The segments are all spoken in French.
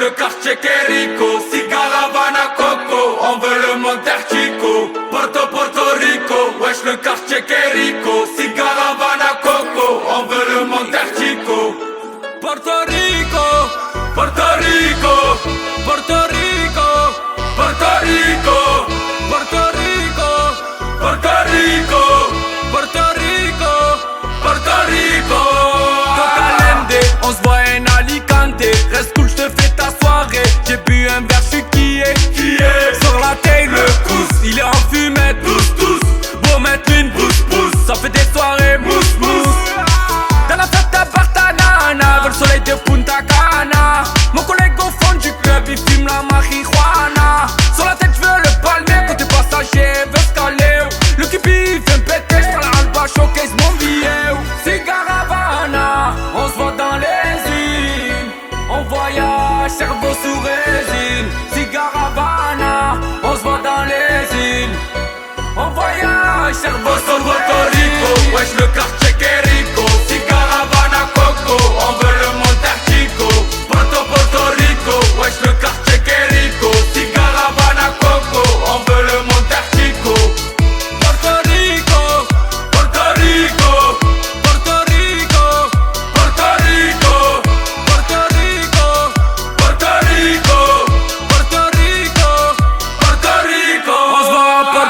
le quartier Querico Cigare Havana Coco On veut le Monte Chico Porto Porto Rico Wesh le quartier Querico Cigare Havana Coco On veut le Monte Chico Porto Rico Porto Rico Porto Rico Porto Rico Porto Rico Porto Rico Porto Rico Porto Rico. Cocalende, on se voit en Alicante Reste cool, je te Sur la tête, j'veux le palmer Côté passager, veut se caler. Le cupi, il vient me péter J'prends la alba, showcase mon billet. Havana, on se voit dans les îles. On voyage, cerveau sous résine Havana, on se voit dans les îles. On voyage, cerveau sous Rico Wesh le quartier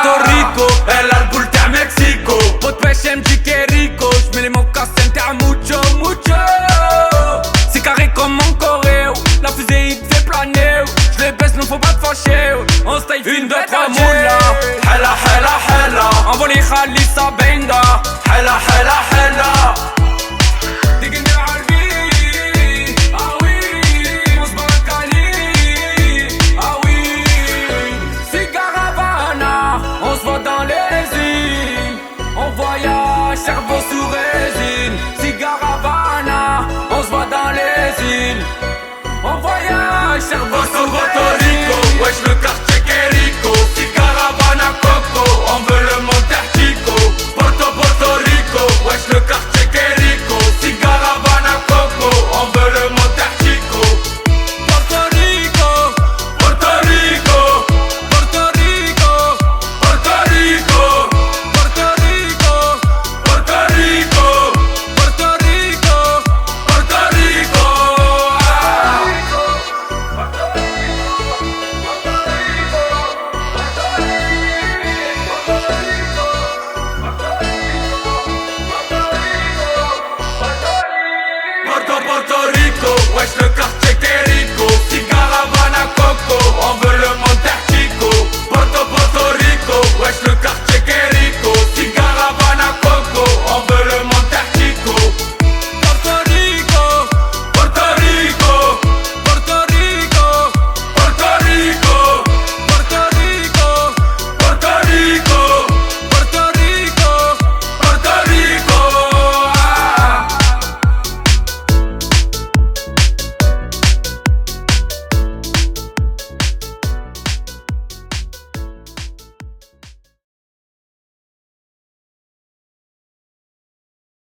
Puerto Rico El árbol موتشو موتشو C'est carré comme en Corée La fusée il fait planer Je les baisse, non faut pas te fâcher. On style une, deux, trois moula Hela, hela, hela Envoie les khalis à Benga Hela, hela, hela